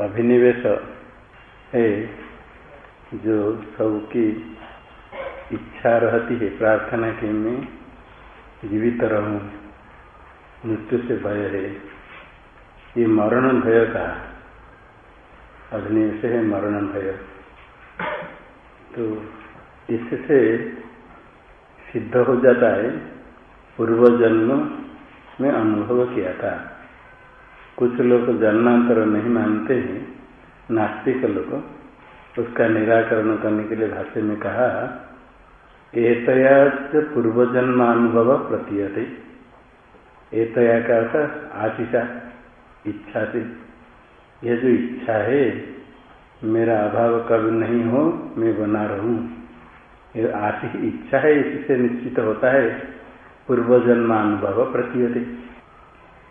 अभिनिवेश है जो सबकी इच्छा रहती है, प्रार्थना के मैं जीवित रहूँ। मृत्यु से भय है। ये मरण भय का अभिनिवेश है, मरण भय। तो इससे सिद्ध हो जाता है पूर्व जन्म में अनुभव किया था। कुछ लोग जन्मांतर नहीं मानते हैं, नास्तिक लोग, उसका निराकरण करने के लिए भाष्य में कहा एतया पूर्व जन्मानुभव प्रतीयते। एतया का अर्थ आशिषा, इच्छा से। यह जो इच्छा है, मेरा अभाव कभी नहीं हो, मैं बना रहूँ। ये आशिष इच्छा है, इससे निश्चित होता है पूर्व जन्मानुभव प्रतीयते।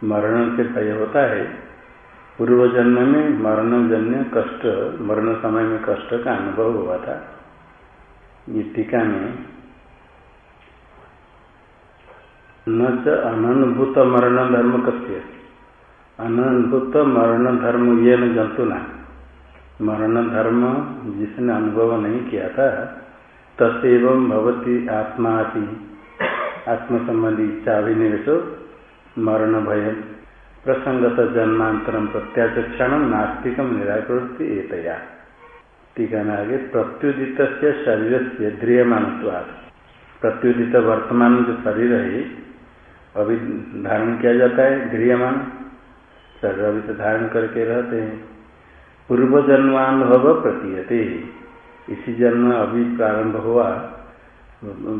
मरण से भय होता है। पूर्व जन्म में मरण जन्य कष्ट, मरण समय में कष्ट का अनुभव हुआ था। ये टीका में न अनुभूत मरण धर्म कस्य। अनुभूत मरण धर्म ये न जंतुना मरण धर्म जिसने अनुभव नहीं किया था तस्व भवती आत्मा आत्म संबंधी इच्छा अभिनिवेश मरण भय प्रसंगत जन्मांतरम प्रत्याचक्षण नास्तिक निराकृति एतया। टीका आगे प्रत्युदित शरीर से ध्रियमान प्रत्युदित वर्तमान जो शरीर है, अभी धारण किया जाता है, ध्रियमान। शरीर अभी तो धारण करके रहते हैं। पूर्व जन्मानुभव प्रतीयते। इसी जन्म अभी प्रारंभ हुआ,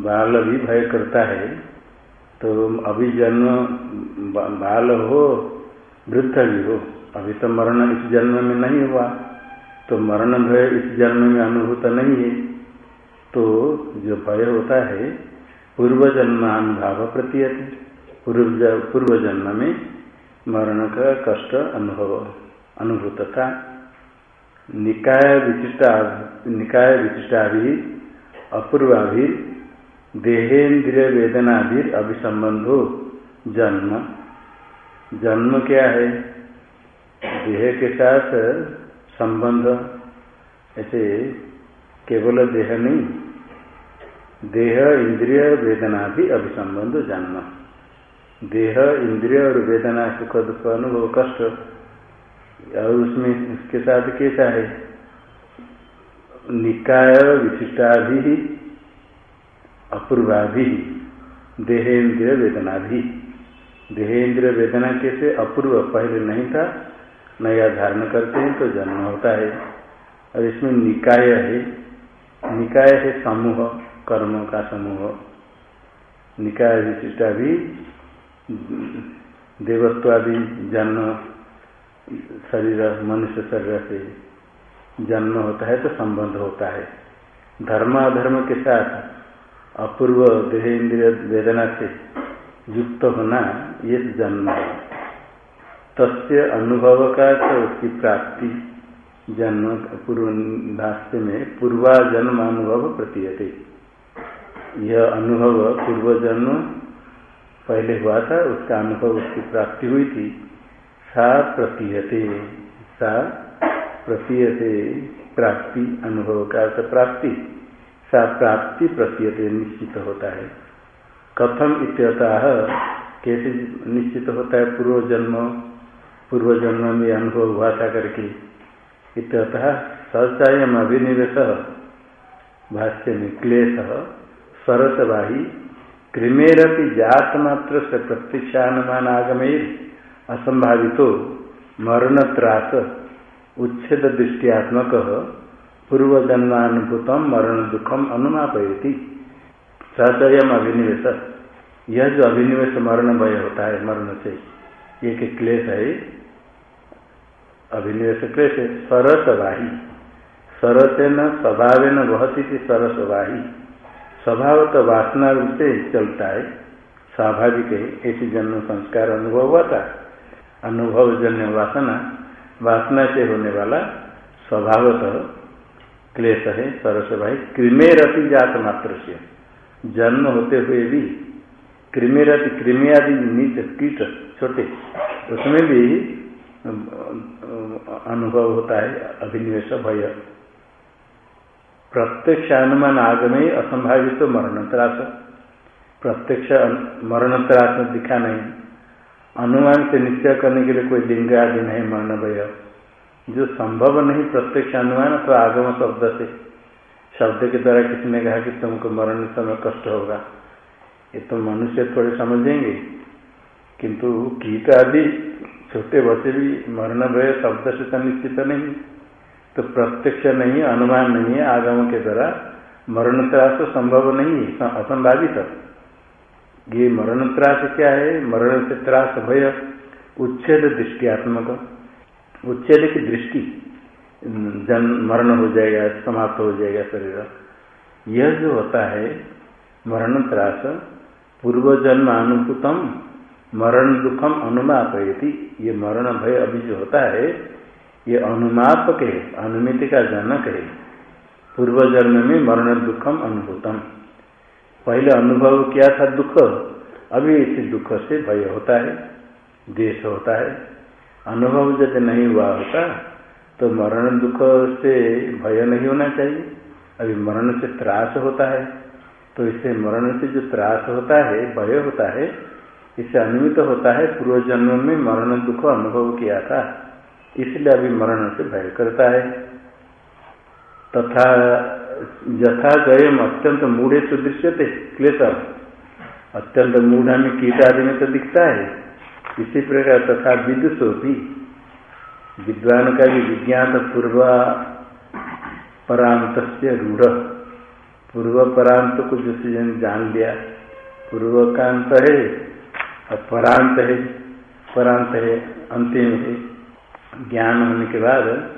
बाल भी भय करता है। तो अभी जन्म बाल हो, वृद्ध भी हो, अभी तो मरण इस जन्म में नहीं हुआ तो मरण भय इस जन्म में अनुभूत नहीं है। तो जो भय होता है पूर्व जन्मानुभाव प्रतीयत पूर्व पूर्व जन्म में मरण का कष्ट अनुभव अनुभूत था निकाय विशिष्टा निकाय विशिष्टा भी, अपूर्वा भी देहेन्द्रिय वेदना भी अभिसंबंधो जन्म। जन्म क्या है? देह के साथ संबंध। ऐसे केवल देह नहीं, देह इंद्रिय वेदना भी अभिसंबंध जन्म। देह इंद्रिय और वेदना सुख दुख अनुभव कष्ट, और उसमें उसके साथ कैसा है? निकाय विशिष्टा भी अपूर्वा भी देहेन्द्रिय वेदना भी देहेन्द्रिय वेदना कैसे अपूर्व पहले नहीं था, नया धारण करते हैं तो जन्म होता है। और इसमें निकाय है। निकाय है समूह, कर्मों का समूह। निकाय विशिष्टा भी देवत्वादि जन्म, शरीर, मनुष्य शरीर से जन्म होता है तो संबंध होता है। धर्म अधर्म के साथ अपूर्व देह इंद्रिय वेदना से युक्त होना ये जन्म है। तस्य अनुभव का तो उसकी प्राप्ति जन्म पूर्व भाष्य में पूर्वा जन्म अनुभव प्रतीयते। यह अनुभव पूर्व जन्म पहले हुआ था, उसका अनुभव उसकी प्राप्ति हुई थी। सा प्रतीयते सा प्रतीयते प्राप्ति, अनुभव का प्राप्ति। सा प्राप्ति प्रतीयते निश्चित होता है। कथम इत्यतः कैसे निश्चित होता है? पूर्व जन्म पूर्व जन्म में अनुभव हुआ था करके। इत्यतः सचयम अभिनिवेश, भाष्य में क्लेश सरसवाही कृमेरपि जात मात्र से प्रत्यक्षानुमान आगमेर असंभावितो मरण त्रास उच्छेद दृष्टियात्मक पूर्व जन्मानुभूत मरण दुखम अनुमापयती। सचयम अभिनिवेश यह जो अभिनिवेश मरण भय होता है, मरण से एक क्लेश है। अभिनिवेश क्लेश सरसवाही। सरसेन स्वभाव न बहती थी सरसवाही। स्वभाव तो वासना रूप से चलता है। स्वाभाविक है, ऐसी जन्म संस्कार अनुभव हुआ था अनुभव जन्य वासना वासना से होने वाला स्वभावतः क्लेश है सरस भाई कृमेरति जात मात्र से जन्म होते हुए भी कृमेरति कृमि आदि नीच कीट छोटे, उसमें भी अनुभव होता है, अभिनिवेश भय। प्रत्यक्ष अनुमान आगमे असंभावित तो मरण त्रास प्रत्यक्ष मरण त्रास दिखा नहीं। अनुमान से निश्चय करने के लिए कोई लिंग आदि नहीं मरण भय जो संभव नहीं प्रत्यक्ष अनुमान तो आगम शब्द से। शब्द के द्वारा किसी ने कहा कि तुमको मरण समय कष्ट होगा। ये तो मनुष्य थोड़े समझेंगे। किंतु कीट आदि, छोटे बच्चे भी मरण भय शब्द से तो निश्चित नहीं। तो प्रत्यक्ष नहीं, अनुमान नहीं है आगम के द्वारा। मरण त्रास तो संभव नहीं है असंभावित। ये मरण त्रास क्या है? मरण से त्रास भय, उच्छेद दृष्टियात्मक। उच्छेद की दृष्टि, जन्म, मरण हो जाएगा, समाप्त हो जाएगा शरीर। यह जो होता है मरण त्रास पूर्व जन्म अनुभूतम मरण दुखम अनुमापयती। ये मरण भय अभी जो होता है, ये अनुमापक है, अनुमिति का जनक है। पूर्व जन्म में मरण दुखम अनुभूतम पहले अनुभव किया था दुख? अभी इसी दुख से भय होता है, देश होता है। अनुभव यदि नहीं हुआ होता तो मरण दुख से भय नहीं होना चाहिए। अभी मरण से त्रास होता है तो इससे मरण से जो त्रास होता है, भय होता है, इससे अनुमित होता है, पूर्व जन्म में मरण दुख अनुभव किया था, इसलिए अभी मरण से भय करता है। तथा यथा गयम अत्यंत मूढ़े तो दृश्य थे क्लेश अत्यंत मूढ़ा में कीट आदि में तो दिखता है। इसी प्रकार तथा विदुषो भी विद्वान का भी विज्ञान पूर्व परांत से रूढ़। पूर्व परांत को जो जान लिया। पूर्व कांत है और परांत है परांत है, अंतिम है। ज्ञान होने के बाद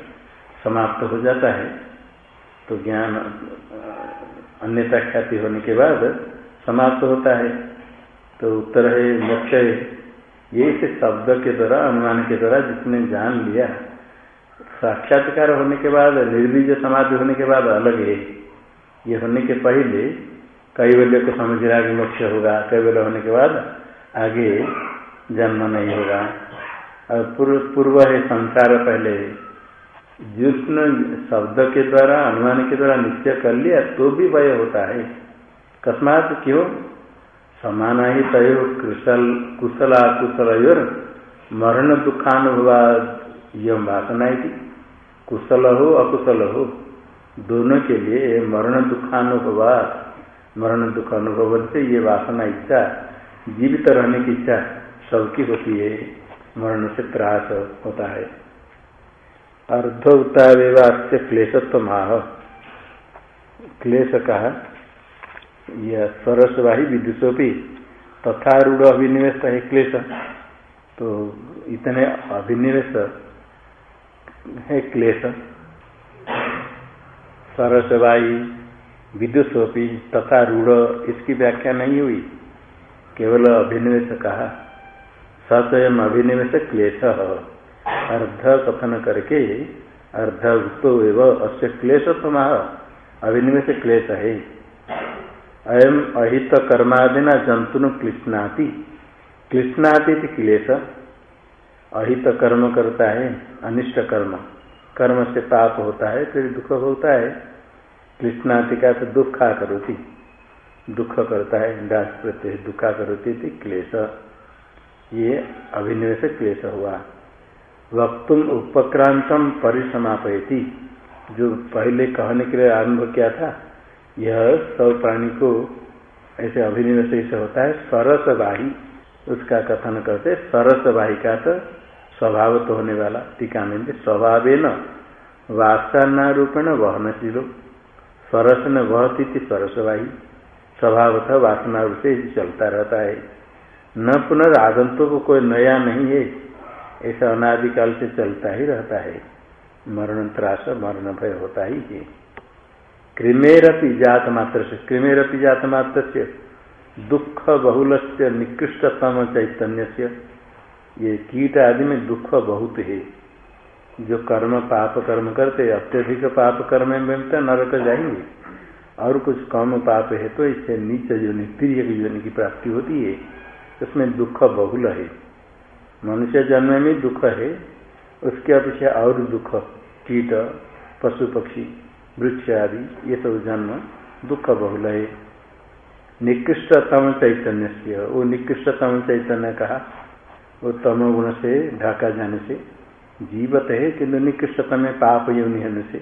समाप्त हो जाता है। तो ज्ञान अन्यता ख्याति होने के बाद समाप्त होता है। तो उत्तर है, मोक्ष है। ये से शब्द के द्वारा, अनुमान के द्वारा जिसने जान लिया। साक्षात्कार होने के बाद, निर्बीज समाधि होने के बाद अलग है। ये होने के पहले कई कैवल्य को समझ रहा कि मोक्ष होगा। कैवल्य होने के बाद आगे जन्म नहीं होगा। और पूर्व पूर्व है संसार पहले। जिसने शब्द के द्वारा, अनुमान के द्वारा निश्चय कर लिया तो भी वय होता है। कस्मात क्यों? समान ही तय कुशल कुशला कुशल मरण दुखानुभवा यह वासना थी कुशल हो अकुशल हो दोनों के लिए मरण दुखानुभवा मरण दुख अनुभव से ये वासना इच्छा, जीवित रहने की इच्छा सबकी होती है मरण से त्रास होता है। अर्धवतावेवास्य क्लेशत्व माह क्लेश कहा यह सरसवाही विदुषोपी तथा रूढ़ अभिनिवेश है क्लेश। तो इतने अभिनिवेश है क्लेश। सरसवाही विदुषोपी तथा रूढ़ इसकी व्याख्या नहीं हुई, केवल अभिनिवेश कहा। सचयम अभिनिवेश क्लेश। अर्ध कथन करके अर्ध उक्तो एवं अस्य क्लेश समाह अभिनिवेश क्लेश है। अयम अहित कर्मादिना जंतु क्लिश्नाति क्लिश्नाति क्लेश। अहित कर्म करता है अनिष्ट कर्म कर्म से पाप होता है, फिर दुख होता है। कृष्णाति का तो दुखा करोती। दुख करता है डास प्रत्यय दुखा करती थी क्लेश। ये अभिनिवेश क्लेश हुआ। वक्तुम उपक्रांतम परिसमापयती। जो पहले कहने के लिए आरंभ किया था यह सब प्राणी को ऐसे अभिनिवेश ऐसे होता है सरस बाही उसका कथन करते सरस बाही का तो स्वभाव तो होने वाला, टीका में स्वभाव न वासना रूपेण वहनशीलो सरस न वहती थी सरसवाही। स्वभाव था वासना रूप से चलता रहता है। न पुनर्आगंतों को कोई नया नहीं है। ऐसा अनादिकाल से चलता ही रहता है। मरण त्रास मरण भय होता ही है। कृमेरपि जात मात्र से कृमेरपि जात मात्र से दुख बहुल से निकृष्टतम चैतन्य से ये कीट आदि में दुख बहुत है। जो कर्म, पाप कर्म करते, अत्यधिक पाप कर्म में तो नरक जाएँगे। और कुछ कम पाप है तो इससे नीचे जो प्रिय योनि की प्राप्ति होती है। उसमें दुख बहुल है। मनुष्य जन्म में दुख है, उसके अपेक्षा और दुख, कीट, पशु पक्षी वृक्ष आदि ये सब जन्म दुख बहुल है निकृष्टतम चैतन्य से वो निकृष्टतम चैतन्य कहा, वो तम गुण से ढाका जाने से, जीवत है किंतु निकृष्टतम पाप योनि होने से।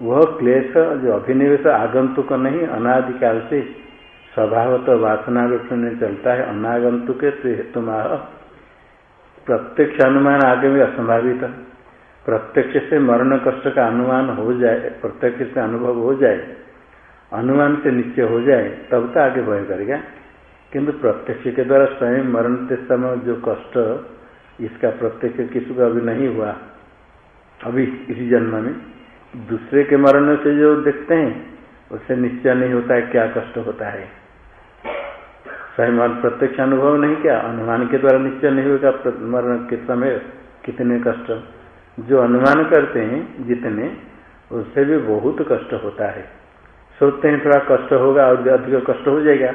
वह क्लेश, जो अभिनिवेश, आगंतुक नहीं, अनादिकाल से स्वभावतः वासना में चलता है, अनागंतुक हेतु माह प्रत्यक्ष अनुमान आगे भी असंभावित। प्रत्यक्ष से मरण कष्ट का अनुमान हो जाए, प्रत्यक्ष से अनुभव हो जाए, अनुमान से निश्चय हो जाए, तब तो आगे भय करेगा। किंतु प्रत्यक्ष के द्वारा स्वयं मरण के समय जो कष्ट, इसका प्रत्यक्ष किसी का अभी नहीं हुआ। अभी इसी जन्म में दूसरे के मरण से जो देखते हैं, उससे निश्चय नहीं होता है क्या कष्ट होता है। स्वयं प्रत्यक्ष अनुभव नहीं क्या? अनुमान के द्वारा निश्चय नहीं होगा मरण के समय कितने कष्ट जो अनुमान करते हैं, जितने, उससे भी बहुत कष्ट होता है। सोचते हैं थोड़ा कष्ट होगा और अधिक कष्ट हो जाएगा।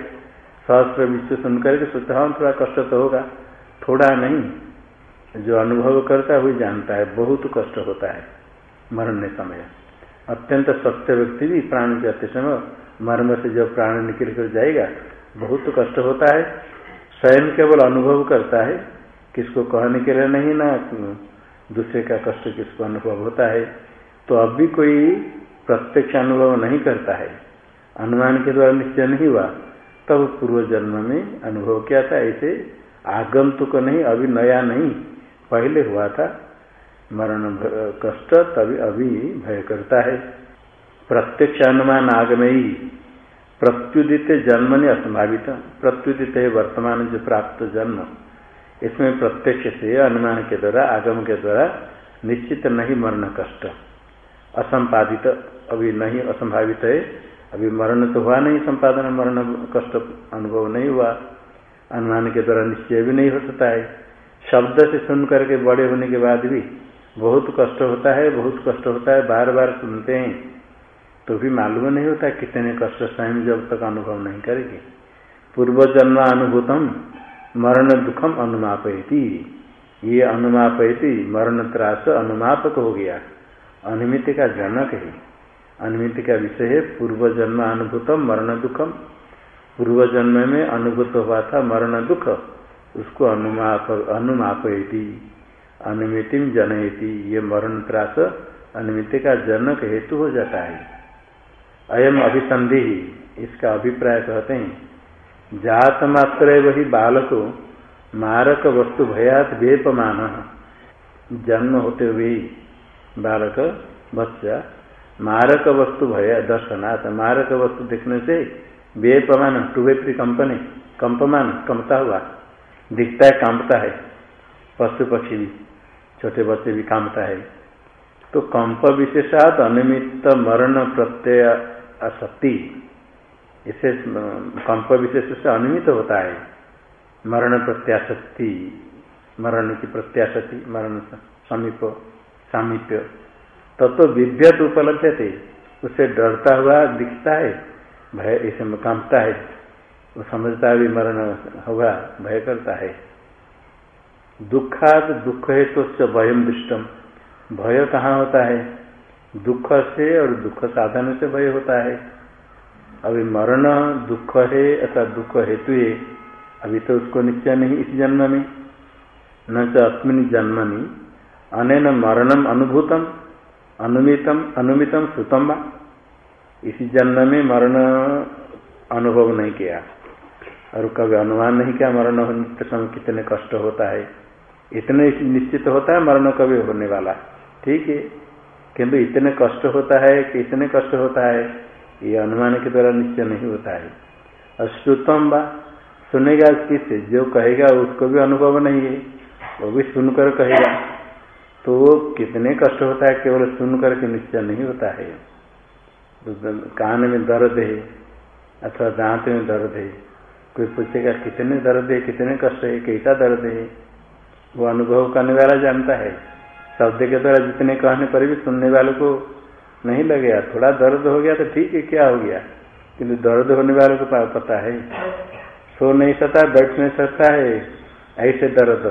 सहस्त्र विश्व सुन करके सोचते हाँ थोड़ा कष्ट तो होगा। थोड़ा नहीं, जो अनुभव करता है, वही जानता है, बहुत कष्ट होता है मरने समय। अत्यंत सत्य व्यक्ति भी प्राण जाते समय मर्म से जब प्राण निकल कर जाएगा, बहुत कष्ट होता है। स्वयं केवल अनुभव करता है, किसको कहने के लिए नहीं ना दूसरे का कष्ट किसको अनुभव होता है तो अब भी कोई प्रत्यक्ष अनुभव नहीं करता है। अनुमान के द्वारा निश्चय नहीं हुआ, तब पूर्व जन्म में अनुभव किया था, ऐसे आगंतुक नहीं, अभी नया नहीं, पहले हुआ था। मरण कष्ट तभी, अभी भय करता है। प्रत्यक्ष अनुमान आगमयी प्रत्युदित जन्म ने असंभावित प्रत्युदित है वर्तमान जो प्राप्त जन्म। इसमें प्रत्यक्ष से अनुमान के द्वारा, आगम के द्वारा निश्चित नहीं मरण कष्ट। असंपादित, अभी नहीं असंभावित है। अभी मरण तो हुआ नहीं, संपादन मरण कष्ट अनुभव नहीं हुआ। अनुमान के द्वारा निश्चय भी नहीं हो सकता है। शब्द से सुन करके बड़े होने के बाद भी बहुत कष्ट होता है, बहुत कष्ट होता है बार बार सुनते हैं। तो भी मालूम नहीं होता कितने कष्ट स्वयं जब तक अनुभव नहीं करेगी। पूर्व जन्म अनुभूतम मरण दुखम अनुमापयती। ये अनुमापयती, मरण त्रास अनुमापक हो गया। अनुमिति का जनक है। अनुमिति का विषय है, पूर्व जन्म अनुभूतम, मरण दुखम। पूर्व जन्म में अनुभूत हुआ था मरण दुख, उसको अनुमाप, अनुमापयती। अनुमिति जनयती। ये मरण त्रास अनुमिति का जनक हेतु हो जाता है। अयम अभिसंधि, इसका अभिप्राय कहते हैं। जात मात्र वही बालक मारक वस्तु भयात वेपमान। जन्म होते हुए बालक, बच्चा, मारक वस्तु भय दर्शनाथ मारक वस्तु देखने से बेपमान टूबेत्री कंपनी, कंपमान कंपता हुआ। दिखता है, कांपता है। पशु पक्षी भी, छोटे बच्चे भी कांपता है। तो कंप विशेषात अनिमित्त मरण प्रत्यय असक्ति इसे कंप विशेष से अनिमित होता है। मरण प्रत्याशक्ति, मरण की प्रत्याशक्ति, मरण समीप, सामीप्य। तत्व तो विभ्यत उपलब्ध थे। उससे डरता हुआ दिखता है, भय इसे कांपता है। वो समझता है भी मरण होगा भय करता है। दुखाद दुख है तो उससे भयम दुष्टम भय कहाँ होता है? दुख से और दुख साधन से भय होता है। अभी मरण दुख है अथवा दुख हेतु है, अभी तो उसको निश्चय नहीं, इस जन्म में न तो अस्मिन जन्मनी। अनेन मरणम अनुभूतम, अनुमितम अनुमितम श्रुतम इसी जन्म में मरण अनुभव नहीं किया। और कभी अनुमान नहीं किया मरण होने समय कितने कष्ट होता है। इतने निश्चित होता है मरण कभी होने वाला। ठीक है? किंतु इतने कष्ट होता है कि इतने कष्ट होता है ये अनुमान के द्वारा निश्चय नहीं होता है। और श्रुतम बा, सुनेगा किससे जो कहेगा उसको भी अनुभव नहीं है। वो भी सुनकर कहेगा। तो कितने कष्ट होता है, केवल सुनकर के निश्चय नहीं होता है। तो कान में दर्द है, अथवा दांत में दर्द है। कोई पूछेगा, कितने दर्द है, कितने कष्ट है, कैसा दर्द है? वो अनुभव करने वाला जानता है। शब्द के द्वारा जितने कहने पर भी सुनने वाले को नहीं लगेगा। थोड़ा दर्द हो गया तो ठीक है, क्या हो गया? किंतु दर्द होने वाले को पता है। सो नहीं सकता, बैठ नहीं सकता है। ऐसे दर्द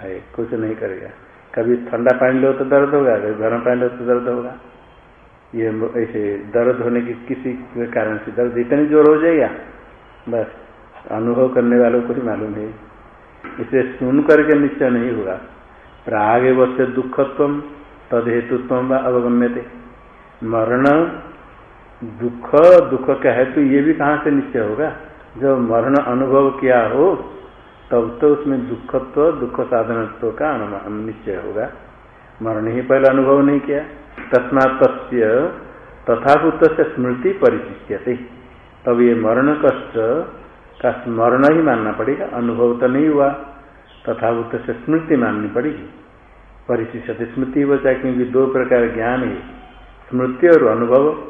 है, कुछ नहीं करेगा। कभी ठंडा पानी लो तो दर्द होगा, कभी गर्म पानी लो तो दर्द होगा। ये ऐसे दर्द होने की किसी कारण से दर्द इतनी ज़ोर हो जाएगा, बस अनुभव करने वालों को ही मालूम है। इसे सुन करके निश्चय नहीं होगा। प्राग वश्य दुखत्व तद हेतुत्व अवगम्य थे मरण, दुख दुख का हेतु ये भी कहाँ से निश्चय होगा? जब मरण अनुभव किया हो, तब तो उसमें दुखत्व, दुख साधनत्व का निश्चय होगा। मरण ही पहले अनुभव नहीं किया। तस्मा तस्य से स्मृति परिशिष्य तब ये मरण कष्ट का स्मरण ही मानना पड़ेगा। अनुभव तो नहीं हुआ। तथा से स्मृति माननी पड़ेगी। परिशिष्ट स्मृति हो चाहे क्योंकि दो प्रकार ज्ञान है। स्मृति और अनुभव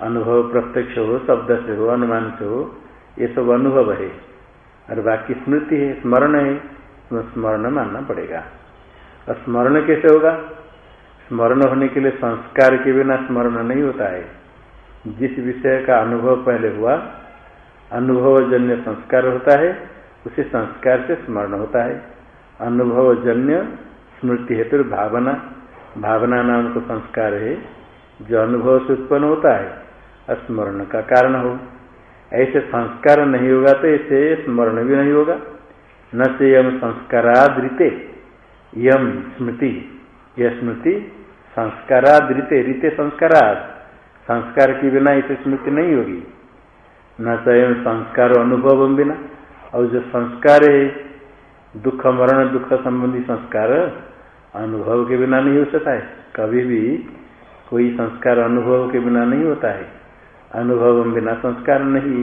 अनुभव प्रत्यक्ष हो शब्द से हो अनुमान से हो ये सब अनुभव है। और बाकी स्मृति है, स्मरण है स्मरण मानना पड़ेगा। और स्मरण कैसे होगा? स्मरण होने के लिए संस्कार के बिना स्मरण नहीं होता है। जिस विषय का अनुभव पहले हुआ, अनुभवजन्य संस्कार होता है, उसी संस्कार से स्मरण होता है। अनुभवजन्य स्मृति हेतु भावना भावना नाम तो संस्कार है। जो अनुभव से उत्पन्न होता है स्मरण का कारण हो। ऐसे संस्कार नहीं होगा तो ऐसे स्मरण भी नहीं होगा। न से यम संस्कारादृते यम स्मृति, यह स्मृति संस्कारादृते रीते संस्काराद। संस्कार के बिना इसे स्मृति नहीं होगी। न चयन संस्कार अनुभव बिना। और जो संस्कार है, दुख मरण दुख संबंधी संस्कार, अनुभव के बिना नहीं हो सकता है। कभी भी कोई संस्कार अनुभव के बिना नहीं होता है। अनुभव बिना संस्कार नहीं।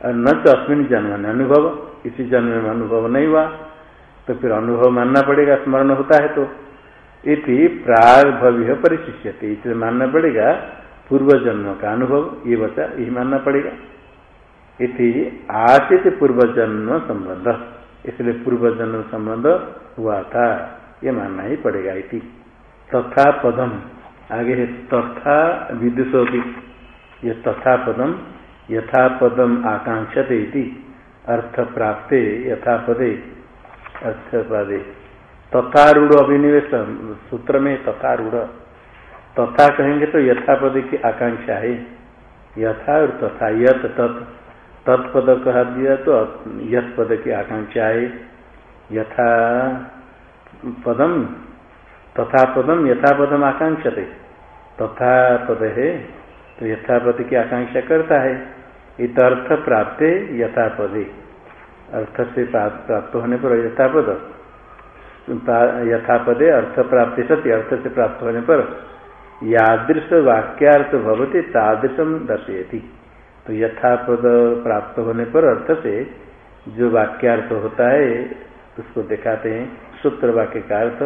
और न तो अस्मिन जन्म में अनुभव इसी जन्म में अनुभव नहीं हुआ तो फिर अनुभव मानना पड़ेगा, स्मरण होता है तो। इति प्राग भव्य परिशिष्य इसलिए मानना पड़ेगा, पूर्व जन्म का अनुभव, ये बचा यही मानना पड़ेगा। इति आशित पूर्व जन्म संबंध, इसलिए पूर्व जन्म संबंध हुआ था, ये मानना ही पड़ेगा इति। तथा पदम। आगे है तथा विदुषो भी ये तथा पदम यथा पदम आकांक्षते अर्थ प्राप्ते यथा पदे अर्थ पदे तथारूढ़ अभिनिवेश सूत्र में तथारूढ़। तथा कहेंगे तो यथापद की आकांक्षा है। यथा और तथा यथ तत्। तत्पद कहा दिया तो यथ पद की आकांक्षा है। यथा पदम तथा पदम यथा पदम आकांक्षते तथा पद है तो यथापद की आकांक्षा करता है। इत अर्थ प्राप्त यथा पदे अर्थ से प्राप्त होने पर यथापद। यथापदे अर्थ प्राप्ति सत्य, अर्थ से प्राप्त होने पर यादृश वाक्यार्थ भवते तादृशम दर्शयती। तो यथापद प्राप्त होने पर अर्थ से जो वाक्यार्थ होता है, उसको दिखाते हैं सूत्र वाक्य का अर्थ।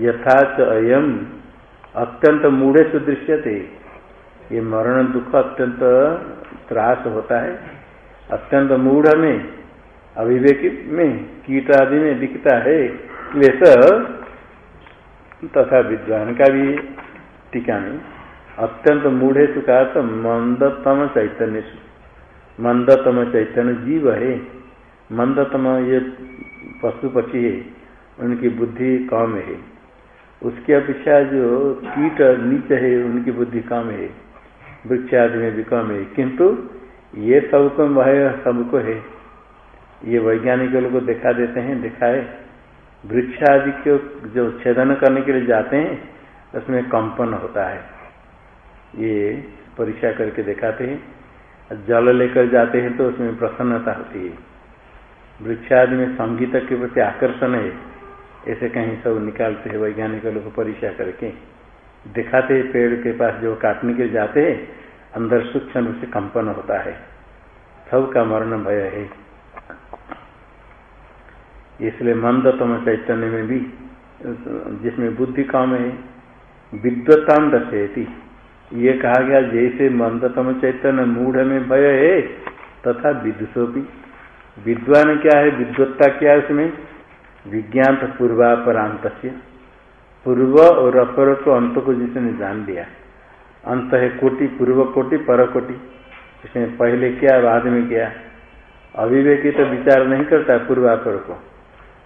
यथाच अयम अत्यंत मूढ़े से दृश्यते। ये मरण दुख अत्यंत त्रास होता है। अत्यंत मूढ़ में अभिवेकी में, कीट आदि में दिखता है। वैसा तथा विद्वान का भी टीका में। अत्यंत मूढ़े से कहा तो मंदतम चैतन्य मंदतम चैतन्य जीव है। मंदतम ये पशु पक्षी है। उनकी बुद्धि कम है। उसकी अपेक्षा जो कीट नीचे है, उनकी बुद्धि कम है वृक्ष आदि में भी कम है। किंतु ये सबको वह सबको है। ये वैज्ञानिक लोग दिखा देते हैं, दिखाए। वृक्ष आदि को जो छेदन करने के लिए जाते हैं, उसमें कंपन होता है। ये परीक्षा करके दिखाते हैं। जल लेकर जाते हैं तो उसमें प्रसन्नता होती है। वृक्ष आदि में संगीत के प्रति आकर्षण है। ऐसे कहीं सब निकालते हैं, वैज्ञानिक लोग परीक्षा करके। दिखाते हैं पेड़ के पास जो काटने के जाते हैं, अंदर सूक्ष्म रूप से कंपन होता है। सबका मरण भय है। इसलिए मंदतम चैतन्य में भी, जिसमें बुद्धि काम है विद्वताम दर्शयती। ये कहा गया, जैसे मंदतम चैतन्य मूढ़ में भय है, तथा विदुषो भी विद्वान क्या है, विद्वत्ता क्या है उसमें? विज्ञान पूर्वापरांत पूर्व और अपर को अंत को जिसने जान लिया अंत है कोटि, पूर्व कोटि, पर कोटि। इसने पहले क्या, बाद में किया। अविवेकी तो विचार नहीं करता पूर्वापर को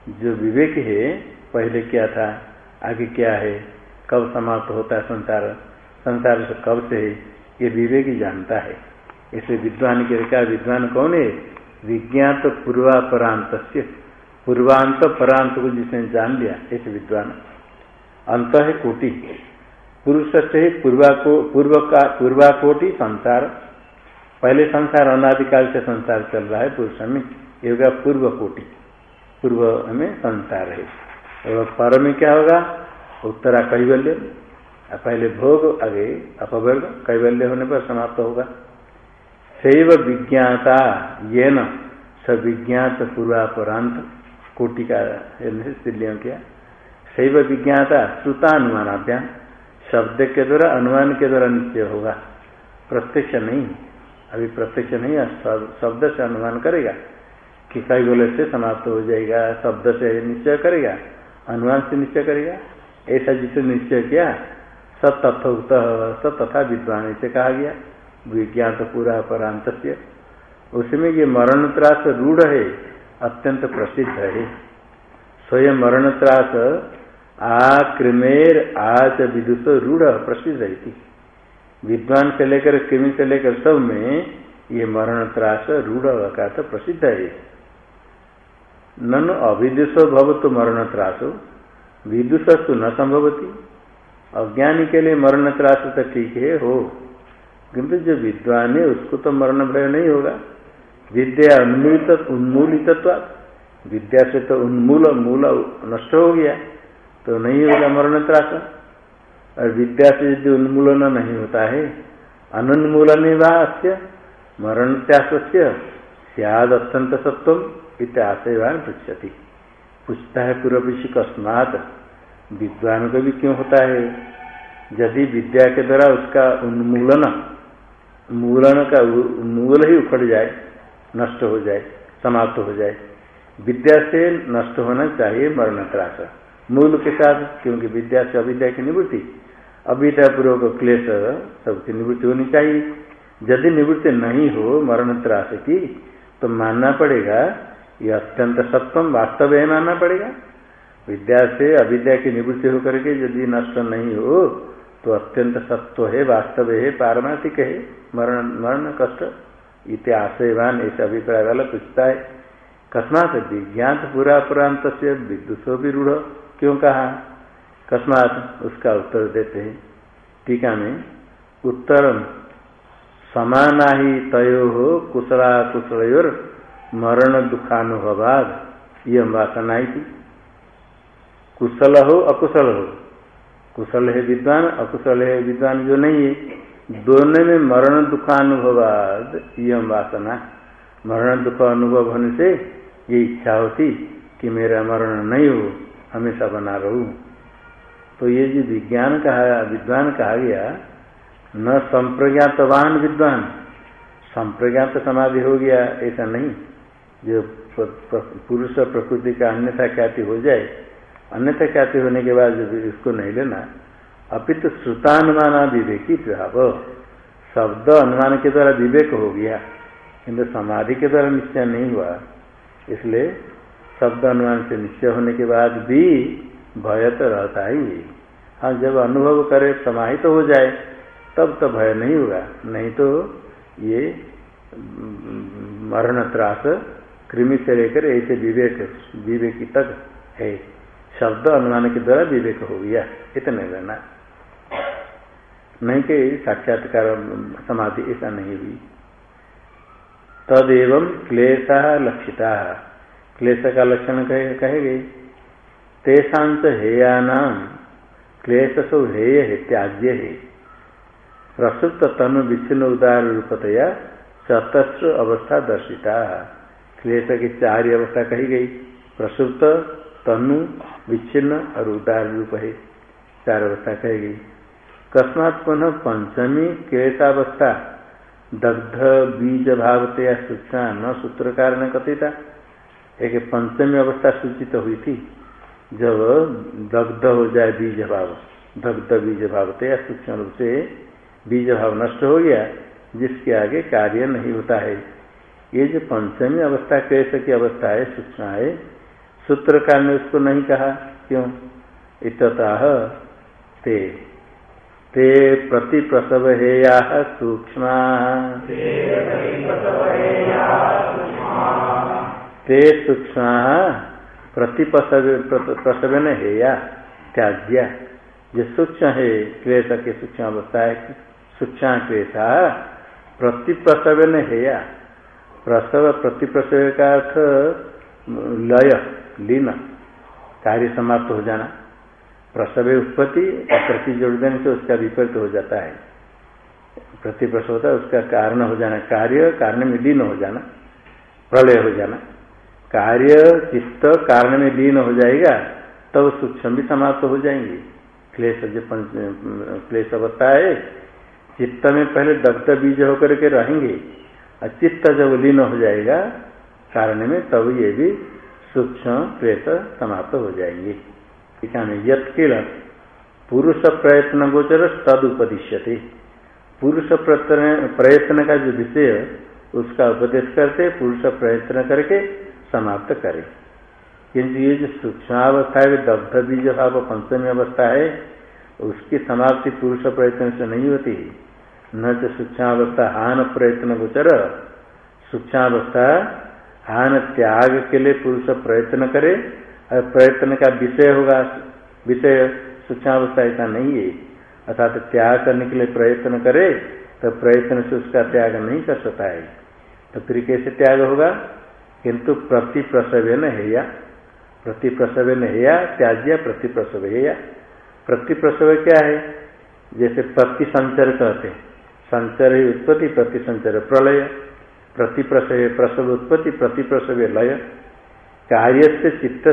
जो विवेक है, पहले क्या था, आगे क्या है, कब समाप्त होता है संसार? संसार से कब से है, ये विवेक ही जानता है। इसे विद्वान के क्या, विद्वान कौन है? विज्ञात पूर्वापरांत पूर्वांत, परांत को जिसने जान लिया ऐसे विद्वान। अंत है कोटि। पुरुष से पूर्वा को, पूर्व का, पूर्वा कोटि, संसार। पहले संसार, अनादिकाल से संसार चल रहा है पुरुष में। ये होगा पूर्व कोटि। पूर्व में संसार है। और पर में क्या होगा? उत्तरा कैवल्य। पहले भोग, आगे अपवर्ग। कैवल्य होने पर समाप्त होगा। शैव विज्ञाता ये न सविज्ञात पूर्वापरांत कोटि का स्त्रियों किया शैव विज्ञाता श्रुतानुमानाभ्याम शब्द के द्वारा, अनुमान के द्वारा निश्चय होगा। प्रत्यक्ष नहीं। अभी प्रत्यक्ष नहीं शब्द से अनुमान करेगा। कि कई बोले, से समाप्त हो जाएगा। शब्द से निश्चय करेगा। अनुमान से निश्चय करेगा। ऐसा जिसे निश्चय किया, सब तथोक्त, सब तथा विद्वान ऐसे कहा गया। विज्ञान तो पूरा परांत उसमें ये मरण त्रास रूढ़ है। अत्यंत प्रसिद्ध है। स्वयं मरण त्रास आक्रिमेर आज विदुष रूढ़ प्रसिद्ध है विद्वान से लेकर कृमि से लेकर सब में ये मरण त्रास रूढ़ का तो प्रसिद्ध है। नन अविदुष भव तो मरण त्रास विदुष तो न संभवती। अज्ञानी के लिए मरण त्रास तो ठीक है, हो। किंतु जो विद्वान है, उसको तो मरण भय नहीं होगा। विद्या उन्मूलित उन्मूलित विद्या से तो उन्मूल, मूल नष्ट हो गया तो नहीं होगा मरण त्रास। और विद्या से यदि उन्मूलन नहीं होता है, अनुन्मूलन वास्य मरण त्याग सियाद अत्यंत सत्व इत्याशयवान पृछती पूछता है पूर्व ऋषि कस्मात, विद्वान को भी क्यों होता है? यदि विद्या के द्वारा उसका उन्मूलन, मूलन का मूल ही उखड़ जाए नष्ट हो जाए, समाप्त हो जाए। विद्या से नष्ट होना चाहिए मरण त्रास मूल के साथ, क्योंकि विद्या से अविद्या की निवृत्ति अविद्या पूर्वक क्लेश सबकी निवृत्ति होनी चाहिए। यदि निवृत्ति नहीं हो मरण त्रास की तो मानना पड़ेगा, ये अत्यंत सत्वम वास्तव है मानना पड़ेगा। विद्या से अविद्या की निवृत्ति होकर के यदि नष्ट नहीं हो तो अत्यंत सत्व है वास्तव है, पारमार्थिक है, मरण मरण कष्ट। इतिहासवान ऐसे अभिप्राय वाला पूछता है कस्मात विज्ञात पूरा पुरांत से विद्युषो भी रूढ़। क्यों कहा? कस्मात उसका उत्तर देते हैं। टीका में उत्तर। समाना ही तयो हो कुशला कुशल मरण दुखानुभवाद ये वासना ही थी। कुशल हो अकुशल हो कुशल है विद्वान, अकुशल है विद्वान जो नहीं है। दोनों में मरण दुखानुभवाद ये वासना। मरण दुख अनुभव होने से ये इच्छा होती कि मेरा मरण नहीं हो, हमेशा बना रहूँ। तो ये जो विज्ञान कहा, विद्वान कहा गया, न संप्रज्ञातवान विद्वान। संप्रज्ञात समाधि हो गया, ऐसा नहीं। जो पुरुष प्रकृति का अन्यथा ख्याति हो जाए, अन्यथा ख्याति होने के बाद इसको नहीं लेना अपित श्रुतानुमान विवेकी प्रभाव शब्द अनुमान के द्वारा विवेक हो गया, किंतु समाधि के द्वारा निश्चय नहीं हुआ। इसलिए शब्द अनुमान से निश्चय होने के बाद भी भय तो रहता ही। हाँ जब अनुभव करे, समाहित तो हो जाए, तब तो भय नहीं होगा। नहीं तो ये मरण त्रास कृमि से लेकर ऐसे विवेक, विवेकी तक है। शब्द अनुमान के द्वारा विवेक हो गया। इतने रहना नहीं कि साक्षात्कार समाधि ऐसा नहीं हुई। तदेव क्लेशा लक्षिता। क्लेश का लक्षण कहे गए। तेषांत हेयानाम क्लेश सो हेय है, त्याज्य है। प्रसुप्त तनु विच्छिन्न उदार रूपतया चतस्र अवस्था दर्शिता। क्लेश की चार अवस्था कही गई। प्रसुप्त तनु विच्छिन्न और उदार रूप है। चार अवस्था कही गई। कस्मात पुनः पंचमी क्लेशावस्था। दग्ध, बीज भावतया सूचना न सूत्रकार ने कथिता। एक पंचमी अवस्था सूचित तो हुई थी, जब दग्ध हो जाए बीज भाव। दग्ध, बीज भाव तो या सूक्ष्म रूप से बीज भाव नष्ट हो गया, जिसके आगे कार्य नहीं होता है। ये जो पंचमी अवस्था कैसे की अवस्था है, सूचना है, सूत्रकार ने उसको नहीं कहा। क्यों? इतः ते ते प्रति प्रसव हेया सूक्ष्म ते सूक्ष्म प्रति प्रसव न हेया त्याज्या। जो सूक्ष्म है क्लेश के सूक्ष्म अवस्था है। सूक्ष्म क्लेशा प्रति प्रसव न हेया प्रसव प्रति प्रसव का अर्थ लय लीन। कार्य समाप्त हो जाना। प्रसव उत्पत्ति और देने से उसका विपरीत हो जाता है। प्रति प्रसव होता है, उसका कारण हो जाना कार्य, कारण में लीन हो जाना, प्रलय हो जाना। कार्य चित्त कारण में लीन हो जाएगा, तब तो सूक्ष्म भी समाप्त हो जाएँगे। क्लेश जो क्लेश अवस्था है, चित्त में पहले दग्ध बीज होकर के रहेंगे। और चित्त जब लीन हो जाएगा, कारण में तब ये भी सूक्ष्म, क्लेश समाप्त हो जाएँगे। ठीक है यत्किल पुरुष प्रयत्न गोचर तद उपदिश्यते पुरुष प्रयत्न का जो विषय, उसका उपदेश करते, पुरुष प्रयत्न करके समाप्त करे। किंतु ये जो सूक्ष्मावस्था है, दग्ध बीज भाव पंचमी अवस्था है, उसकी समाप्ति पुरुष प्रयत्न से नहीं होती न तो सूक्ष्मावस्था, हान प्रयत्न गोचर, सूक्ष्मावस्था हान त्याग के लिए पुरुष प्रयत्न करे प्रयत्न का विषय होगा, विषय सूक्ष्मावस्था ऐसा नहीं है। अर्थात त्याग करने के लिए प्रयत्न करे तो प्रयत्न से उसका त्याग नहीं कर सकता है। तो फिर कैसे त्याग होगा? किंतु प्रति प्रसव न हेया। प्रति प्रसव न हेया, त्याज्य प्रति प्रसव हेया। प्रति प्रसव क्या है? जैसे प्रति संचर कहते हैं। संचर उत्पत्ति प्रति संचर प्रलय। प्रति प्रसव प्रसव उत्पत्ति प्रति प्रसव लय। कार्य से चित्त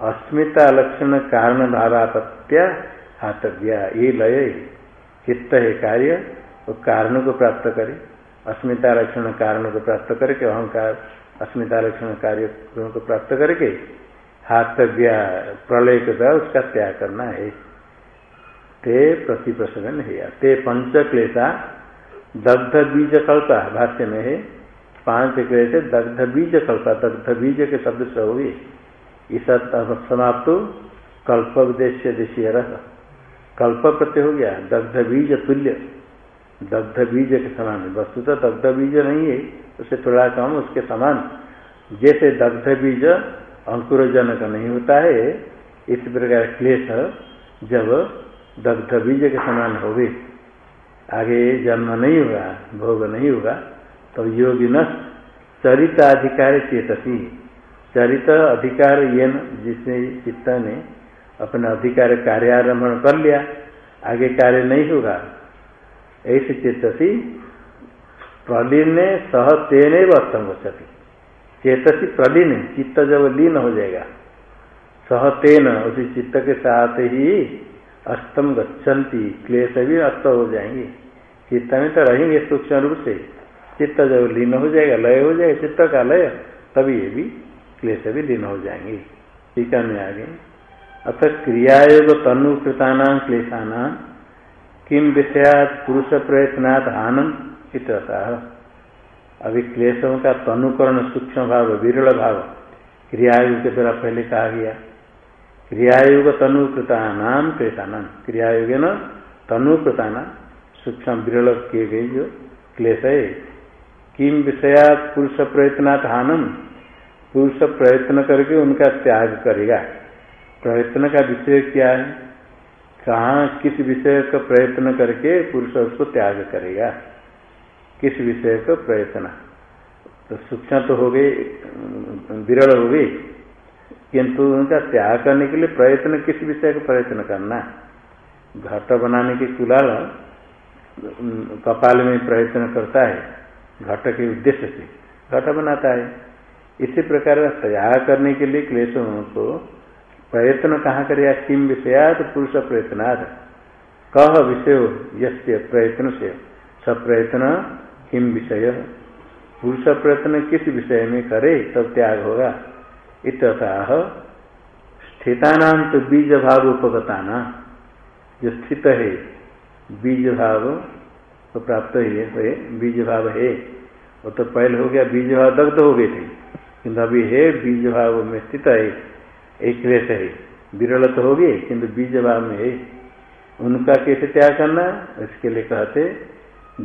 अस्मिता लक्षण कारण भावापत्या हातव्या ये लय चित्त है कार्य, वो कारण को प्राप्त करे अस्मिता लक्षण कारण को प्राप्त करके अहंकार अस्मिता लक्षण कार्य को प्राप्त करके हातव्या प्रलय के द्वारा उसका त्याग करना है। ते प्रति प्रसन्न है। ते पंच क्लेशा दग्ध बीज कल्पा भाष्य में है। पाँच क्लेश दग्ध बीज कल्पा, दग्ध बीज के शब्द से हुए इस समाप्त कल्प उद्देश्य देशीय कल्प प्रत्यय हो गया, दग्ध बीज तुल्य। दग्ध बीज के समान वस्तु तो दग्ध बीज नहीं है उससे थोड़ा कम उसके समान। जैसे दग्ध बीज अंकुर अंकुरजनक नहीं होता है, इस प्रकार क्लेश जब दग्ध बीज के समान हो गए आगे जन्म नहीं होगा, भोग नहीं होगा। तो योगी न चरित अधिकार चेतसी। चरित अधिकार ये जिसने चित्त ने अपना अधिकार कार्यारंभ कर लिया, आगे कार्य नहीं होगा। ऐसे चेतसी प्रलीन सह तेन वचती। चेतसी प्रलीन, चित्त जब लीन हो जाएगा, सह तेन, उसी चित्त के साथ ही अस्तम गच्छन्ति, क्लेश भी अस्त हो जाएँगे। चित्त में तो रहेंगे सूक्ष्म रूप से। चित्त जब लीन हो जाएगा, लय हो जाएगा चित्त का लय, तभी ये भी क्लेश भी लीन हो जाएँगे। टीका में आगे। अथ क्रियायोग तनुकृतानाम क्लेशानाम किम विषयात पुरुष प्रयत्नात् हानम चित्रता अभी क्लेशों का तनुकरण सूक्ष्म भाव विरल भाव क्रियायोग के द्वारा पहले कहा गया। क्रियायोग तनुकृता नाम क्लेशा नाम क्रियायोग न तनुकृता नाम सूक्ष्म, विरल किए गए जो क्लेश है किम विषया पुरुष प्रयत्नाथ हानम पुरुष प्रयत्न करके उनका त्याग करेगा। प्रयत्न का विषय क्या है? कहाँ, किस विषय का प्रयत्न करके पुरुष उसको त्याग करेगा? किस विषय का प्रयत्न? तो सूक्ष्म तो हो गई विरल हो गई किंतु उनका त्याग करने के लिए प्रयत्न, किस विषय का प्रयत्न करना? घट बनाने के कुलाल कपाल में प्रयत्न करता है। घट के उद्देश्य से। घट बनाता है। इसी प्रकार त्याग करने के लिए क्लेशों को प्रयत्न कहाँ करेगा किम विषयात पुरुष प्रयत्नाद कह विषय यस्य प्रयत्न से। सब प्रयत्न किम विषय। पुरुष प्रयत्न किस विषय में करे, तब त्याग होगा। इतः स्थितानाम तो बीज भाव उपगताना जो स्थित है बीज भाव तो प्राप्त ही है बीज भाव है। वो तो पहले हो गया बीज भाव दग्ध हो गए थे। किंतु अभी है बीज भाव में स्थित है, एक क्लेश है। विरल तो होगी किंतु बीज भाव में है। उनका कैसे त्याग करना? इसके लिए कहते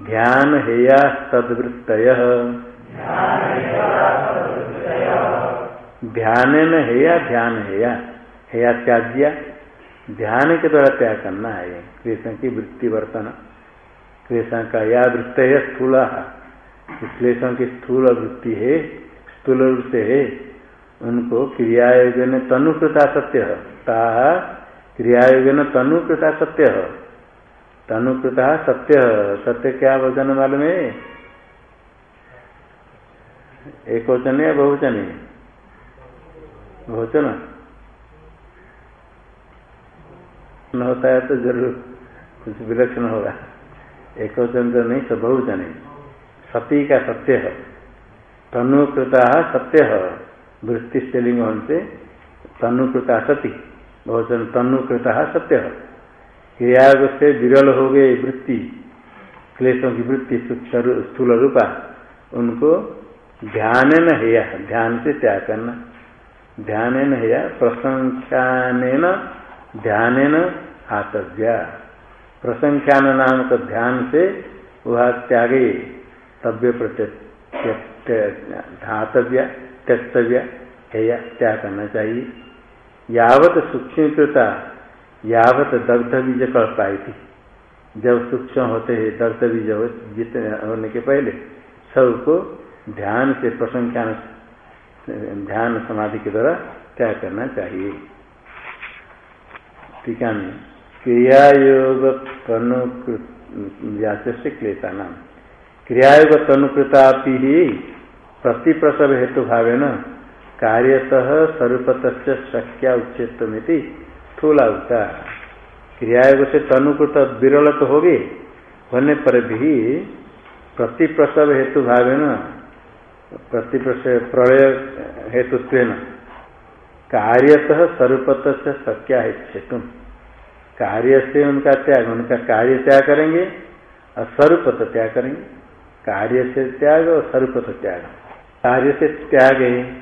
ध्यान हेया तदवृत्त ध्यान न हेया ध्यान हेया हेया त्याज्या ध्यान के द्वारा त्याग करना है। कृष्ण की वृत्ति वर्तन। कृष्ण का या वृत्त है, स्थूल क्लेशों की स्थूल वृत्ति है, स्थूल वृत्ति है। उनको क्रियायोग ने तनुकृता सत्य ता क्रियायोग ने तनुकृता सत्य तनुकृता सत्य सत्य क्या वचन मालूम है? एक वचन है बहुवचन है? बहुवचन। होता है तो ज़रूर कुछ विलक्षण होगा। एक वचन तो नहीं। सब बहुवचन है सती का सत्य है। तनुकृता सत्य है। वृत्ति स्त्रीलिंग होने से तनुकृता सती। बहुवचन तनुकृता सत्य है। क्रियाग से विरल हो गए वृत्ति, क्लेशों की वृत्ति स्थूल रूपा, उनको ध्यान न है ध्यान से त्याग करना। ध्यान न है प्रसंख्यान ध्यान आतव्या। प्रसंख्यान नाम का ध्यान से वह त्यागे तव्य प्रत्यव्य त्यक्तव्य है या त्याग करना चाहिए। यावत सूक्ष्मता यावत दग्ध बीज कल पाई थी जब सूक्ष्म होते हैं दग्ध बीज जितने होने के पहले सबको ध्यान से प्रसंख्यान ध्यान समाधि के द्वारा त्याग करना चाहिए। टीका में क्रियायोग तनुकृत से क्लेता नाम क्रियायोग तनुकृता ही प्रतिप्रसव हेतु भावे न कार्यतः स्वरूपत शक्या उच्छेदमिति स्थूला उठा क्रियायोग से तनुकृत विरल तो होगी होने पर भी प्रतिप्रसव हेतु भावे न प्रतिप्रसव प्रलय हेतु कार्यतः स्वरूपत शक्या है क्षेत्र कार्य से उनका त्याग, उनका कार्य त्याग करेंगे और स्वरूप तो त्याग करेंगे। कार्य से त्याग और स्वरूप तो त्याग। कार्य से त्याग है,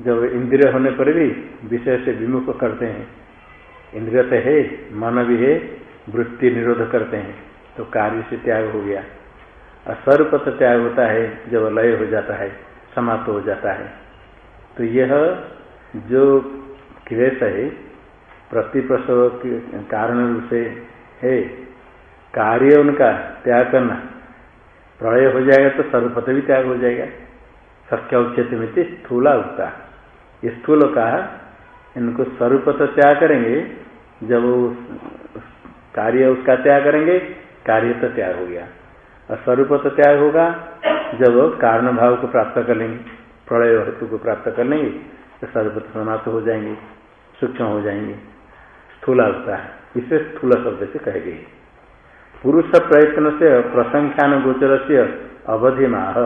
जब इंद्रिय होने पर भी विषय से विमुख करते हैं। इंद्रिय तो है, मन भी है, वृत्ति निरोध करते हैं तो कार्य से त्याग हो गया। और स्वरूप तो त्याग होता है, जब लय हो जाता है, समाप्त हो जाता है। तो यह जो क्लेश है प्रतिप्रसव कारण से है, कार्य उनका त्याग करना। प्रलय हो जाएगा तो सर्वपथ भी त्याग हो जाएगा। सत्या उचित में स्थूला उगता। स्थूल का इनको स्वरूपत त्याग करेंगे। जब कार्य उसका त्याग करेंगे कार्य तो त्याग हो गया। और स्वरूपत त्याग होगा, जब कारण भाव को प्राप्त कर लेंगे, प्रलय हेतु को प्राप्त कर लेंगे तो सर्वपत समाप्त हो जाएँगे, सूक्ष्म हो जाएँगे। स्थूल होता है। इसे स्थूल शब्द से कह गई। पुरुष प्रयत्न से प्रसंख्यान गोचर से अवधि माह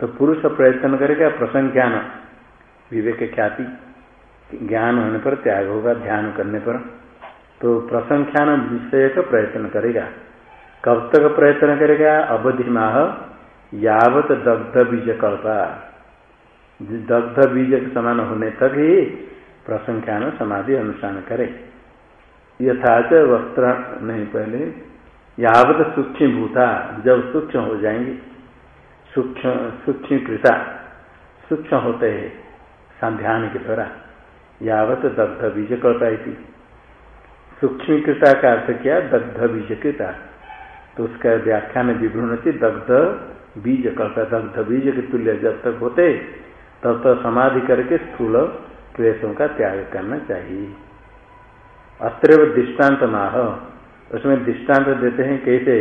तो पुरुष प्रयत्न करेगा प्रसंख्यान विवेक ख्याति, ज्ञान होने पर त्याग होगा, ध्यान करने पर। तो प्रसंख्यान विषय का प्रयत्न करेगा। कब तक प्रयत्न करेगा? अवधि माह यावत दग्ध बीज कल्पा। दग्ध बीज समान होने तक ही प्रसंख्यान समाधि अनुष्ठान करे। यथाच वस्त्र, नहीं पहले, यावत सूक्ष्म भूता, जब सूक्ष्म हो जाएँगे। सूक्ष्म सूक्ष्म कृता, सूक्ष्म होते हैं, संध्यान के द्वारा। यावत दग्ध बीज कल्पाई थी सूक्ष्म कृता का अर्थ क्या? दग्ध बीज कृता तो उसका व्याख्यान विवरण थी दग्ध बीज कल्पा दग्ध बीज के तुल्य जब तक होते, तब तक समाधि करके स्थूल क्लेशों का त्याग करना चाहिए। अत्र दृष्टांत माह उसमें दृष्टांत देते हैं कैसे?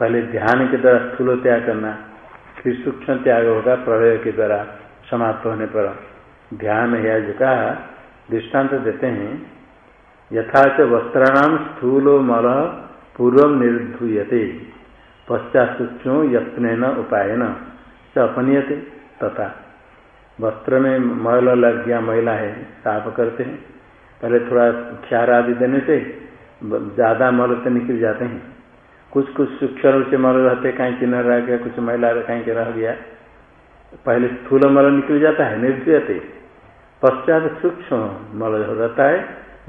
पहले ध्यान के द्वारा स्थूल त्याग करना, फिर सूक्ष्म त्याग होगा प्रलय के द्वारा समाप्त होने पर। ध्यान है जो दृष्टांत देते हैं यथा च वस्त्राणाम स्थूलो मल पूर्व निर्धूयते पश्चात सूक्ष्म यत्न उपायन च अपनीयते तथा। वस्त्र में मैल लग गया महिला है, साफ़ करते हैं। पहले थोड़ा क्षार आदि देने से ज़्यादा मल तो निकल जाते हैं। कुछ कुछ सूक्ष्म से मल रहते कहीं चिन्ह रह गया, कुछ महिला कहीं रह गया। पहले स्थूल मल निकल जाता है, निर्जयते। पश्चात सूक्ष्म मल हो जाता है,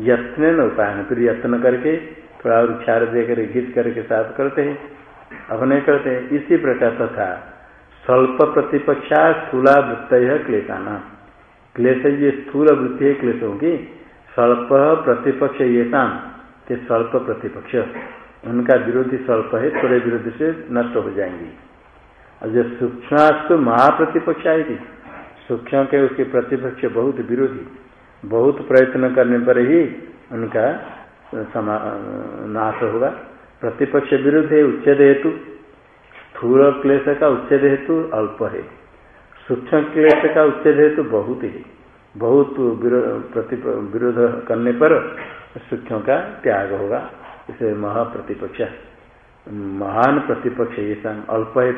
यत्न न उपाय फिर यत्न करके थोड़ा और क्षार देकर, घिस करके साफ़ करते हैं अपने करते हैं। इसी प्रकार तथा स्वल्प प्रतिपक्षा स्थूला वृत्त क्लेशाना। क्लेश ये स्थूल वृत्ति है क्लेशों की स्वल्प प्रतिपक्ष ये शाम के स्वल्प प्रतिपक्ष। उनका विरोधी स्वल्प है, थोड़े विरोध से नष्ट हो जाएँगी। और जो सूक्ष्म महाप्रतिपक्ष आएगी सूक्ष्म के उसके प्रतिपक्ष बहुत विरोधी, बहुत प्रयत्न करने पर ही उनका समा नाश होगा। प्रतिपक्ष विरुद्ध है, उच्चेद हेतु, स्थूल क्लेश का उच्चेद हेतु अल्प है। सूक्ष्म क्लेश का उच्चेद हेतु बहुत है। बहुत विरोध करने पर सूक्ष्म का त्याग होगा। इसे महाप्रतिपक्ष, महान प्रतिपक्ष ये अल्प है,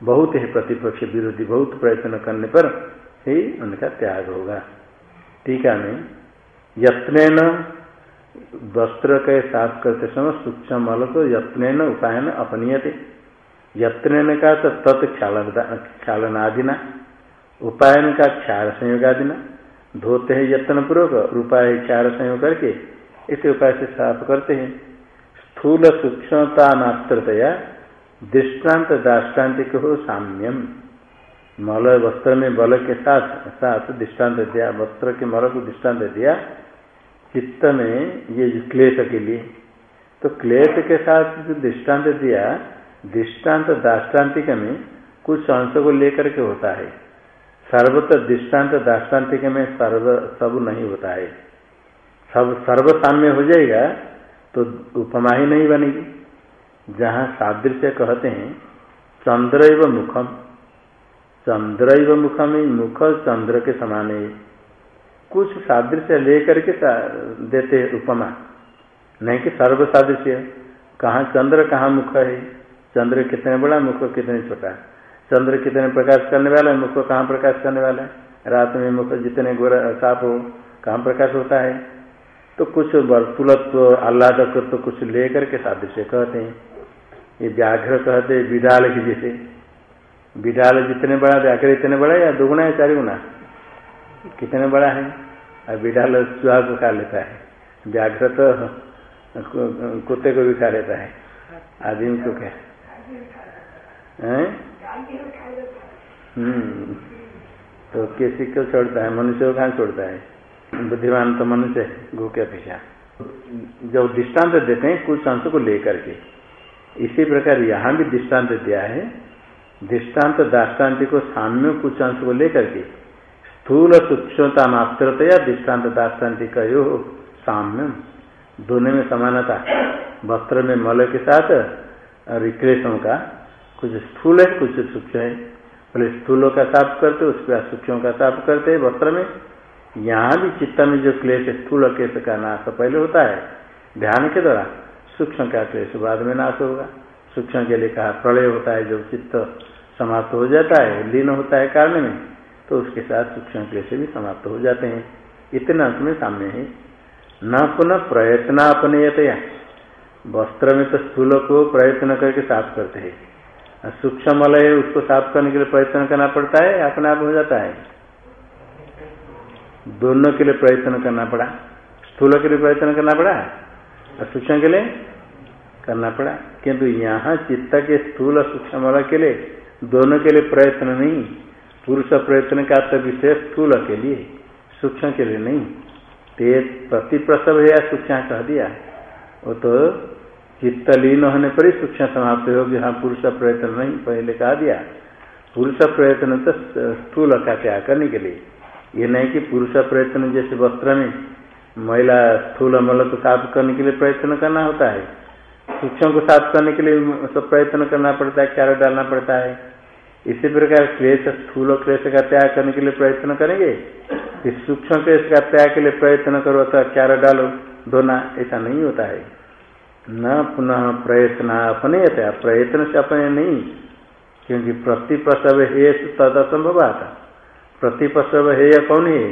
बहुत ही प्रतिपक्ष, विरोधी बहुत प्रयत्न करने पर ही उनका त्याग होगा। टीका में यत्न वस्त्र के साफ़ करते समय सूक्ष्म मल को यत्न उपायन अपनीयते। यत्न का तो तत्क्षालनादिना उपायन का क्षार संयोग आदिना धोते हैं यत्न पूर्वक उपाय चार संयोग करके, इस उपाय से साफ़ करते हैं। स्थूल सूक्ष्मता मात्रतया दृष्टांत दाष्टान्तिक हो साम्यम। मल वस्त्र में बल के साथ साथ दृष्टांत दिया, वस्त्र के मल को दृष्टांत दिया, चित्त में ये क्लेश के लिए। तो क्लेश के साथ जो दृष्टांत दिया दृष्टांत दाष्टान्तिक में कुछ अंश को लेकर के होता है। सर्वत्र दृष्टांत दाष्टान्तिक में सर्व, सब नहीं होता है सब सर्व सर्वसाम्य हो जाएगा तो उपमा ही नहीं बनेगी। जहाँ सादृश्य कहते हैं चंद्र एवं मुखम चंद्र मुखम मुख चंद्र के समान है। कुछ सादृश्य लेकर के देते हैं उपमा। नहीं कि सर्व सादृश्य। कहाँ चंद्र, कहाँ मुख है? चंद्र कितने बड़ा मुख, कितने छोटा? चंद्र कितने प्रकाश करने वाला है मुख को कहाँ प्रकाश करने वाला है? रात में मुख जितने गोरा साफ़ हो कहाँ प्रकाश होता है? तो कुछ वर्तुलत्व आह्लादक तो कुछ लेकर के सादृश्य कहते हैं। ये व्याघ्र कहते हैं विडाल की जैसे। विडाल जितने बड़ा व्याघ्र इतने बड़ा है या दोगुना है चार गुना कितने बड़ा है? और विडाल चूहा को खा लेता है। व्याघ्र तो कुत्ते को भी खा लेता है। आदमी को क्या? हम्म। तो किसी को छोड़ता है, मनुष्य को कहाँ छोड़ता है? बुद्धिमान तो मनुष्य गो के अपेक्षा। जब दृष्टांत देते हैं, कुछ अंश को लेकर के। इसी प्रकार यहाँ भी दृष्टांत दिया है। दृष्टांत दाष्टान्ति को साम्य कुछ अंश को लेकर के। स्थूल सूक्ष्मता मात्रतया दृष्टांत दाष्टान्ति कहो साम्य दोनों में समानता। वस्त्र में मल के साथ और का कुछ स्थूल है, कुछ सूक्ष्म है। पहले स्थूलों का साफ़ करते उसके बाद सूक्ष्म का साफ़ करते वस्त्र में। यहाँ भी चित्त में जो क्लेश स्थूल क्लेश का नाश पहले होता है। ध्यान के द्वारा सूक्ष्म का क्लेश बाद में नाश होगा। सूक्ष्म के लिए कहा, प्रलय होता है, जब चित्त समाप्त हो जाता है, लीन होता है कारण में तो उसके साथ सूक्ष्म क्लेश भी समाप्त हो जाते हैं। इतने अंश में सामने है। न पुनः प्रयत्न अपने वस्त्र में तो स्थूल को प्रयत्न करके साफ़ करते हैं। सूक्ष्म मलय उसको साफ़ करने के लिए प्रयत्न करना पड़ता है, अपने आप हो जाता है। दोनों के लिए प्रयत्न करना पड़ा। स्थूल के लिए प्रयत्न करना पड़ा और सूक्ष्म के लिए करना पड़ा। किंतु यहाँ चित्त के स्थूल सूक्ष्म के लिए दोनों के लिए प्रयत्न नहीं, पुरुष प्रयत्न का तो विषय स्थूल के लिए, सूक्ष्म के लिए नहीं। ते प्रति प्रसव है सूक्ष्म कह दिया। वो तो चित्त लीन होने पर ही सूक्ष्म समाप्त होगी हाँ पुरुष प्रयत्न नहीं, पहले कहा दिया। पुरुष प्रयत्न तो स्थूल का त्याग करने के लिए। ये नहीं कि पुरुष प्रयत्न जैसे वस्त्र में महिला स्थूल मल को साफ़ करने के लिए प्रयत्न करना होता है। सूक्ष्म को साफ़ करने के लिए सब प्रयत्न करना पड़ता है, चार डालना पड़ता है। इसी प्रकार क्लेश, स्थूल क्लेश का त्याग करने के लिए प्रयत्न करेंगे। इस सूक्ष्म क्लेश का त्याग के लिए प्रयत्न करो, अथवा चार डालो धोना ऐसा नहीं होता है। न पुनः प्रयत्न अपने प्रयत्न से अपने नहीं, क्योंकि प्रतिप्रसव है तद असंभव आता प्रतिप्रसव है या कौन है?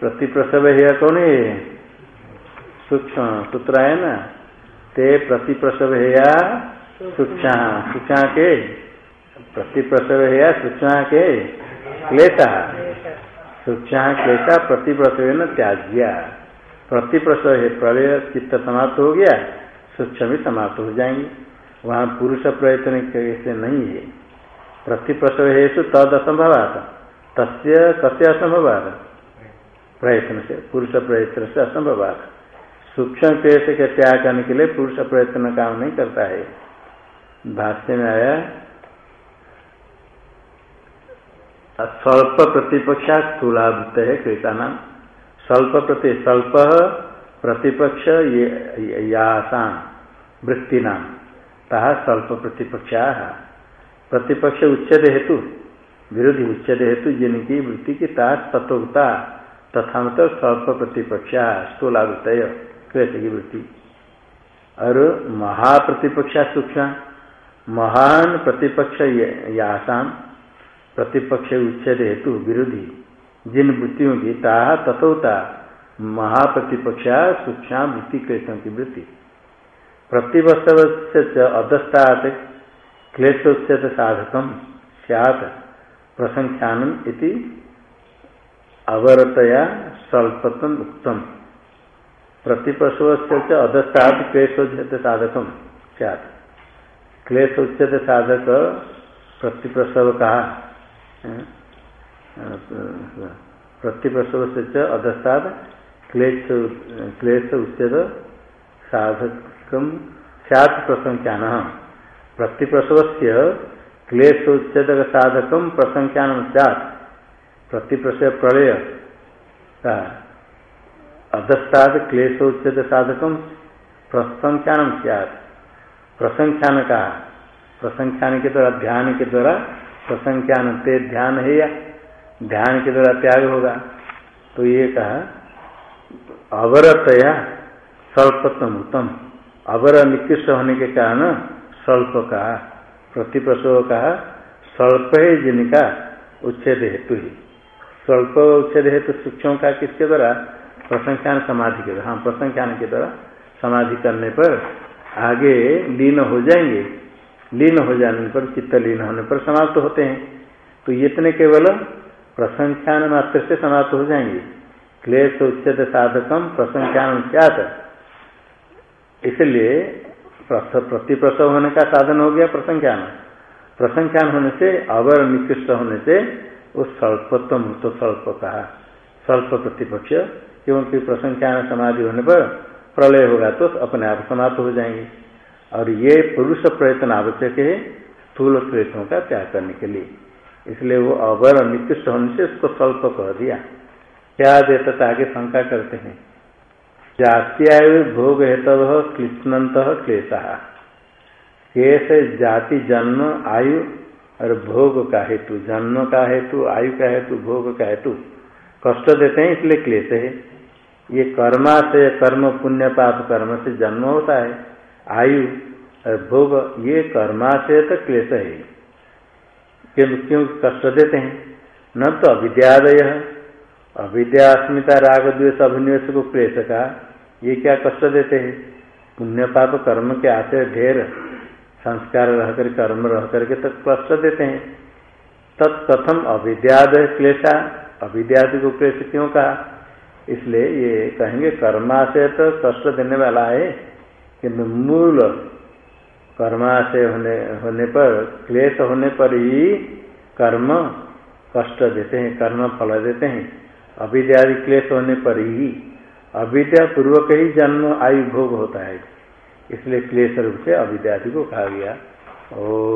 प्रतिप्रसव है या कौन है? सूक्ष्म सूत्र है ना? ते प्रतिप्रसव है या सूक्ष्म। सूक्ष्म के? प्रतिप्रसव है सूचना के? क्लेश। सूक्ष्म क्लेशा प्रतिप्रसव न त्याज्या। प्रतिप्रसव है प्रलय चित्त समाप्त हो गया। सूक्ष्म भी समाप्त हो जाएँगे। वहाँ पुरुष प्रयत्न कैसे नहीं है। प्रतिप्रसव है सु तद असंभवात। तस्य कस्य असंभवात। प्रयत्न से, पुरुष प्रयत्न से असंभवात। सूक्ष्म क्लेश के त्याग करने के लिए पुरुष प्रयत्न काम नहीं करता है। भाष्य में आया, स्वल्प प्रतिपक्षा स्थूलावृत है क्रेता नाम। स्वल्प प्रति, स्वल्प प्रतिपक्ष ये यासान वृत्ति नाम ता स्वल्प प्रतिपक्षा प्रतिपक्ष उच्छेद हेतु, विरोधी उच्छेद हेतु, जिनकी वृत्ति की ता तत्वता तथा मतलब स्वल्प प्रतिपक्षा स्थूलावृत क्लेश की वृत्ति। और महाप्रतिपक्षा सूक्ष्म, महान प्रतिपक्ष यासान प्रतिपक्ष उच्छेद हेतु, विरोधी, जिन वृत्तियों की ताह तथोता महाप्रतिपक्षा सूक्ष्म वृत्ति, क्लेशों की वृत्ति। प्रतिवस्तव अधस्तात क्लेशोच्छेद साधकम सैत प्रसंख्यान इति अवरतया स्वल्पतम उत्तम प्रतिपशव अधस्तात क्लेशोच्छेद साधकम सैत क्लेशोच्छेद साधक प्रतिप्रसव कहा प्रतिप्रसव से अधस्ताद क्लेश क्लेश उच्चेद साधक सैत प्रसंख्यान प्रतिप्रसव से क्लेशोच्छेद साधक प्रसंख्यान सैत प्रतिप्रसव प्रलय अधस्ताद क्लेशोच्छेद साधक प्रसंख्यान सैत प्रसंख्यान का प्रसंख्यान के द्वारा ध्यान के द्वारा प्रसंख्यान, ते ध्यान है या ध्यान के द्वारा त्याग होगा। तो ये कहा, अवरतया स्वल्पतम उत्तम अवर निकृष्ट होने के कारण स्वल्प कहा, प्रतिप्रसव कहा, स्वल्प है जिनका उच्छेद हेतु ही। स्वल्प उच्छेद हेतु सूक्ष्म का किसके द्वारा? प्रसंख्यान समाधि के द्वारा। हाँ प्रसंख्यान के द्वारा समाधि करने पर आगे लीन हो जाएँगे। लीन हो जाने पर चित्त लीन होने पर समाप्त होते हैं। तो इतने केवल प्रसंख्यान मात्र से समाप्त हो जाएँगे। क्लेश उच्चत साधकम प्रसंख्यान क्या इसलिए प्रतिप्रसव होने का साधन हो गया प्रसंख्यान। प्रसंख्यान होने से, अवर निकृष्ट होने से, वो स्वल्पत्व तो स्वल्प कहा। स्वल्प प्रतिपक्ष, क्योंकि प्रसंख्यान समाधि होने पर प्रलय होगा तो अपने आप समाप्त हो जाएँगे। और ये पुरुष प्रयत्न आवश्यक है स्थूल क्लेशों का त्याग करने के लिए। इसलिए वो अवर निकृष्ट होने से उसको स्वल्प कह दिया। क्या देता आगे शंका करते हैं। जात्यायु भोग हेतव क्लिष्णत क्लेशा। कैसे जाति जन्म, आयु और भोग का हेतु। जन्म का हेतु, आयु का हेतु, भोग का हेतु। कष्ट देते हैं, इसलिए क्लेश है। ये कर्मा से, कर्म पुण्य पाप कर्म से जन्म होता है। आयु और भोग, ये कर्माशय तो क्लेश है। क्यों क्यों कष्ट देते हैं? न तो अविद्यादय अविद्या अस्मिता राग द्वेष अभिनिवेश को क्लेश का ये क्या कष्ट देते हैं? पुण्य पाप कर्म के आशय ढेर, संस्कार रह कर कर्म रह करके तो कष्ट देते हैं। तत्कथम अविद्यादय क्लेशा अविद्यादि को क्लेश क्यों कहा इसलिए ये कहेंगे, कर्माशय तो कष्ट देने वाला है, किंतु मूल कर्माशय होने होने पर, क्लेश होने पर ही कर्म कष्ट देते हैं, कर्म फल देते हैं। अविद्यादि क्लेश होने पर ही अविद्या पूर्वक ही जन्म, आयु, भोग होता है। इसलिए क्लेश रूप से अविद्यादि को कहा गया। ओ